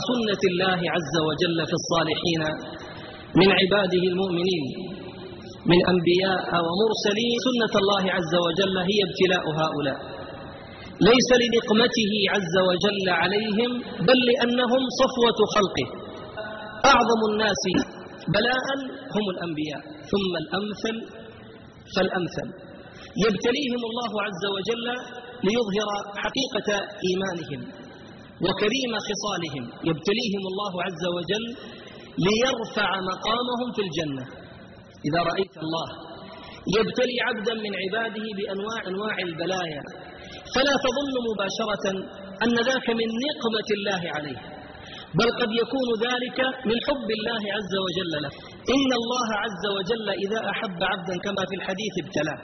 سنة الله عز وجل في الصالحين من عباده المؤمنين من أنبياء ومرسلين. سنة الله عز وجل هي ابتلاء هؤلاء. ليس لنقمته عز وجل عليهم بل لأنهم صفوة خلقه. أعظم الناس بلاء هم الأنبياء. ثم الأمثل فالأمثل. يبتليهم الله عز وجل ليظهر حقيقة إيمانهم. وكريم خصالهم يبتليهم الله عز وجل ليرفع مقامهم في الجنة. إذا رأيت الله يبتلي عبدا من عباده بأنواع أنواع البلايا فلا تظن مباشرة أن ذاك من نقمة الله عليه بل قد يكون ذلك من حب الله عز وجل له. إن الله عز وجل إذا أحب عبدا كما في الحديث ابتلاه.